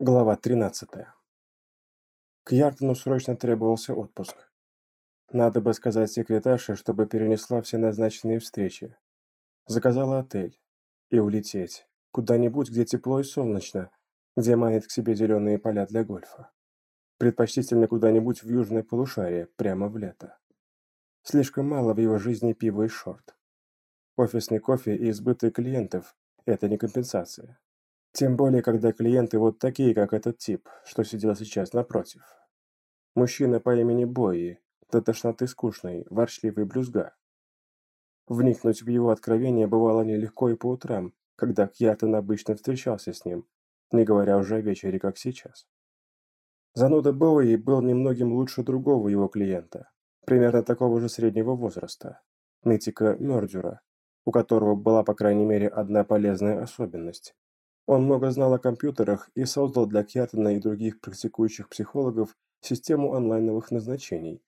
Глава 13. К Яртону срочно требовался отпуск. Надо бы сказать секретарше, чтобы перенесла все назначенные встречи. Заказала отель. И улететь. Куда-нибудь, где тепло и солнечно, где манит к себе зеленые поля для гольфа. Предпочтительно куда-нибудь в южное полушарие, прямо в лето. Слишком мало в его жизни пива и шорт. Офисный кофе и избыток клиентов – это не компенсация. Тем более, когда клиенты вот такие, как этот тип, что сидел сейчас напротив. Мужчина по имени Бои, до тошноты скучный, ворчливый брюзга. Вникнуть в его откровение бывало нелегко и по утрам, когда Кьятон обычно встречался с ним, не говоря уже о вечере, как сейчас. Зануда Боуи был немногим лучше другого его клиента, примерно такого же среднего возраста, нытика Мёрдюра, у которого была, по крайней мере, одна полезная особенность. Он много знал о компьютерах и создал для Кьятона и других практикующих психологов систему онлайновых назначений,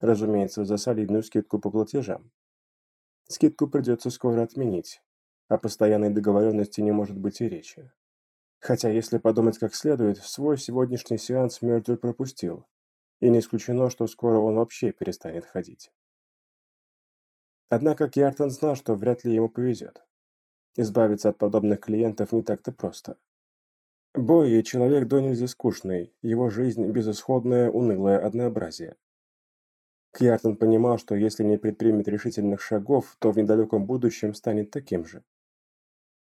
разумеется, за солидную скидку по платежам. Скидку придется скоро отменить, о постоянной договоренности не может быть и речи. Хотя, если подумать как следует, свой сегодняшний сеанс Мёрдер пропустил, и не исключено, что скоро он вообще перестанет ходить. Однако Кьяртон знал, что вряд ли ему повезет. Избавиться от подобных клиентов не так-то просто. Бой – человек до нельзя скучный, его жизнь – безысходное, унылое однообразие. Кьяртон понимал, что если не предпримет решительных шагов, то в недалеком будущем станет таким же.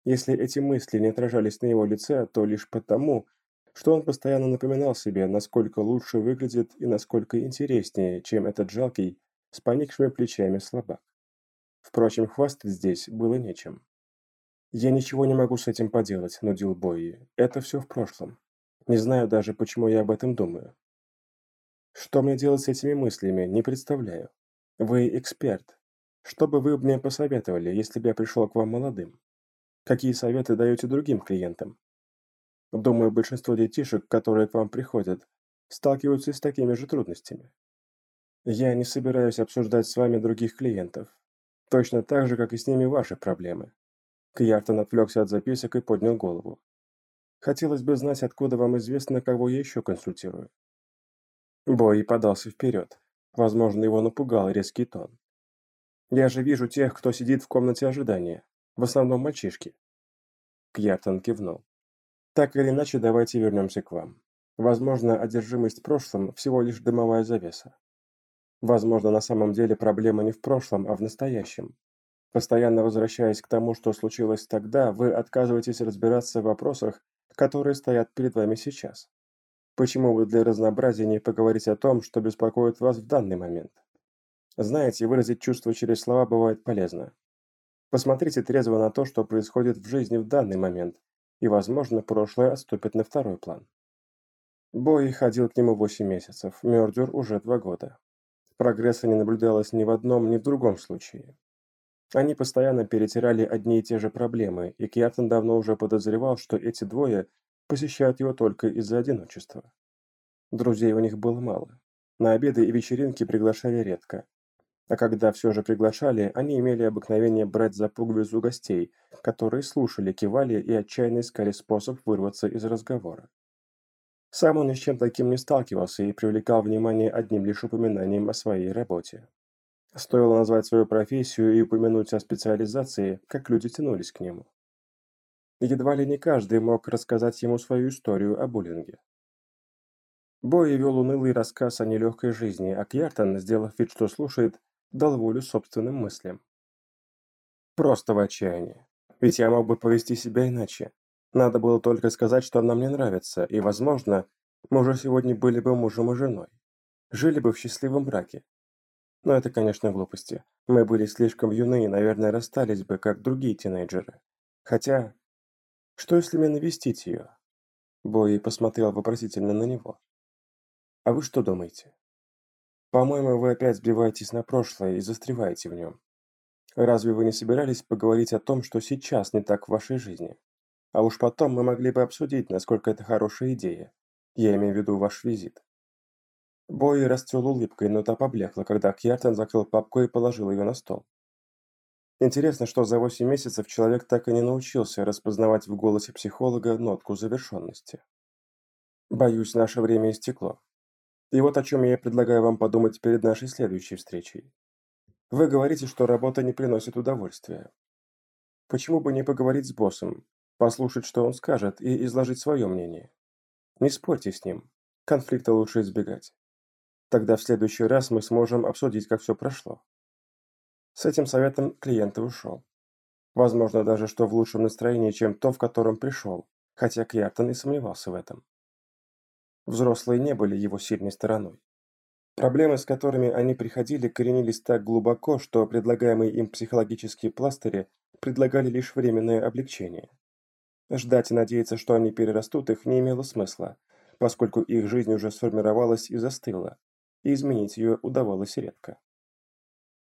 Если эти мысли не отражались на его лице, то лишь потому, что он постоянно напоминал себе, насколько лучше выглядит и насколько интереснее, чем этот жалкий, с поникшими плечами слабак. Впрочем, хвастать здесь было нечем. «Я ничего не могу с этим поделать», — нудил Бойи. «Это все в прошлом. Не знаю даже, почему я об этом думаю». «Что мне делать с этими мыслями, не представляю. Вы эксперт. Что бы вы мне посоветовали, если бы я пришел к вам молодым? Какие советы даете другим клиентам? Думаю, большинство детишек, которые к вам приходят, сталкиваются с такими же трудностями. Я не собираюсь обсуждать с вами других клиентов. Точно так же, как и с ними ваши проблемы. Кьяртон отвлекся от записок и поднял голову. «Хотелось бы знать, откуда вам известно, кого я еще консультирую». Бой подался вперед. Возможно, его напугал резкий тон. «Я же вижу тех, кто сидит в комнате ожидания. В основном мальчишки». Кьяртон кивнул. «Так или иначе, давайте вернемся к вам. Возможно, одержимость прошлым – всего лишь дымовая завеса. Возможно, на самом деле проблема не в прошлом, а в настоящем. Постоянно возвращаясь к тому, что случилось тогда, вы отказываетесь разбираться в вопросах, которые стоят перед вами сейчас. Почему вы для разнообразия не поговорите о том, что беспокоит вас в данный момент? Знаете, выразить чувства через слова бывает полезно. Посмотрите трезво на то, что происходит в жизни в данный момент, и, возможно, прошлое отступит на второй план. Бой ходил к нему 8 месяцев, Мёрдюр уже 2 года. Прогресса не наблюдалось ни в одном, ни в другом случае. Они постоянно перетирали одни и те же проблемы, и Кьяртон давно уже подозревал, что эти двое посещают его только из-за одиночества. Друзей у них было мало. На обеды и вечеринки приглашали редко. А когда все же приглашали, они имели обыкновение брать за пуговицу гостей, которые слушали, кивали и отчаянно искали способ вырваться из разговора. Сам он ни с чем таким не сталкивался и привлекал внимание одним лишь упоминанием о своей работе. Стоило назвать свою профессию и упомянуть о специализации, как люди тянулись к нему. Едва ли не каждый мог рассказать ему свою историю о буллинге. Бой вел унылый рассказ о нелегкой жизни, а Кьяртон, сделав вид, что слушает, дал волю собственным мыслям. Просто в отчаянии. Ведь я мог бы повести себя иначе. Надо было только сказать, что она мне нравится, и, возможно, мы уже сегодня были бы мужем и женой. Жили бы в счастливом браке. Но это, конечно, глупости. Мы были слишком юны и, наверное, расстались бы, как другие тинейджеры. Хотя, что если мне навестить ее? Бой посмотрел вопросительно на него. А вы что думаете? По-моему, вы опять сбиваетесь на прошлое и застреваете в нем. Разве вы не собирались поговорить о том, что сейчас не так в вашей жизни? А уж потом мы могли бы обсудить, насколько это хорошая идея. Я имею в виду ваш визит. Бой расцвел улыбкой, но та поблекла, когда Кьяртон закрыл папку и положил ее на стол. Интересно, что за восемь месяцев человек так и не научился распознавать в голосе психолога нотку завершенности. Боюсь, наше время истекло. И вот о чем я предлагаю вам подумать перед нашей следующей встречей. Вы говорите, что работа не приносит удовольствия. Почему бы не поговорить с боссом, послушать, что он скажет, и изложить свое мнение? Не спорьте с ним. Конфликта лучше избегать. Тогда в следующий раз мы сможем обсудить, как все прошло. С этим советом клиент и ушел. Возможно даже, что в лучшем настроении, чем то, в котором пришел, хотя Кьяртон и сомневался в этом. Взрослые не были его сильной стороной. Проблемы, с которыми они приходили, коренились так глубоко, что предлагаемые им психологические пластыри предлагали лишь временное облегчение. Ждать и надеяться, что они перерастут их, не имело смысла, поскольку их жизнь уже сформировалась и застыла, и изменить ее удавалось редко.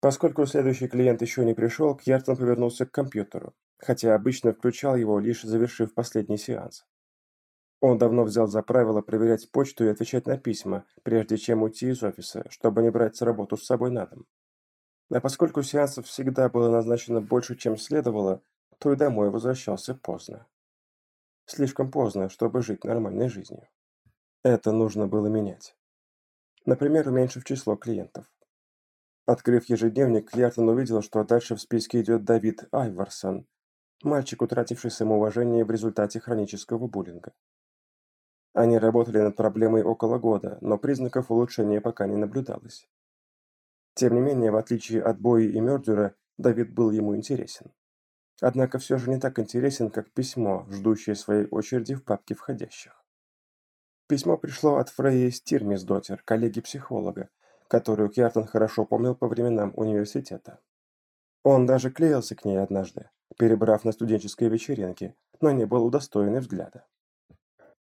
Поскольку следующий клиент еще не пришел, Кьяртон повернулся к компьютеру, хотя обычно включал его, лишь завершив последний сеанс. Он давно взял за правило проверять почту и отвечать на письма, прежде чем уйти из офиса, чтобы не брать работу с собой на дом. А поскольку сеансов всегда было назначено больше, чем следовало, то и домой возвращался поздно. Слишком поздно, чтобы жить нормальной жизнью. Это нужно было менять. Например, уменьшив число клиентов. Открыв ежедневник, Яртон увидел, что дальше в списке идет Давид Айварсон, мальчик, утративший самоуважение в результате хронического буллинга. Они работали над проблемой около года, но признаков улучшения пока не наблюдалось. Тем не менее, в отличие от Бои и Мёрдюра, Давид был ему интересен. Однако все же не так интересен, как письмо, ждущее своей очереди в папке входящих. Письмо пришло от Фрейи Стирмисдотер, коллеги-психолога, которую Кьяртон хорошо помнил по временам университета. Он даже клеился к ней однажды, перебрав на студенческой вечеринке, но не был удостоен взгляда.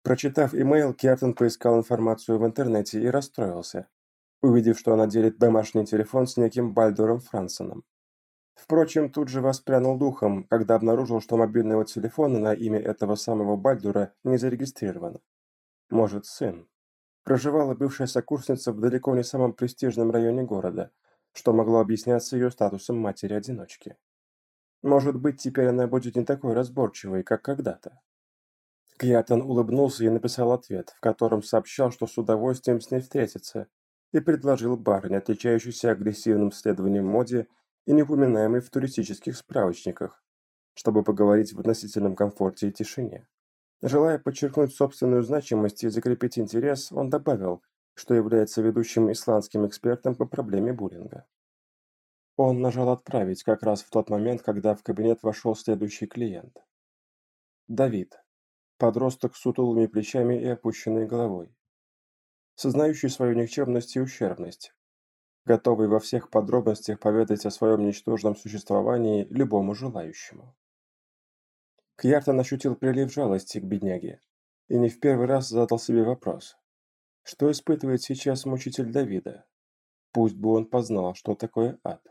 Прочитав имейл, Кертон поискал информацию в интернете и расстроился, увидев, что она делит домашний телефон с неким Бальдуром Франсоном. Впрочем, тут же воспрянул духом, когда обнаружил, что мобильного телефона на имя этого самого Бальдура не зарегистрировано. Может, сын. Проживала бывшая сокурсница в далеко не самом престижном районе города, что могло объясняться ее статусом матери-одиночки. Может быть, теперь она будет не такой разборчивой, как когда-то. Кьятон улыбнулся и написал ответ, в котором сообщал, что с удовольствием с ней встретится, и предложил барынь, отличающийся агрессивным следованием моде и неупоминаемый в туристических справочниках, чтобы поговорить в относительном комфорте и тишине. Желая подчеркнуть собственную значимость и закрепить интерес, он добавил, что является ведущим исландским экспертом по проблеме буллинга. Он нажал «Отправить» как раз в тот момент, когда в кабинет вошел следующий клиент. Давид, Подросток с сутулыми плечами и опущенной головой. Сознающий свою никчемность и ущербность. Готовый во всех подробностях поведать о своем ничтожном существовании любому желающему. Кьяртон ощутил прилив жалости к бедняге и не в первый раз задал себе вопрос. Что испытывает сейчас мучитель Давида? Пусть бы он познал, что такое ад.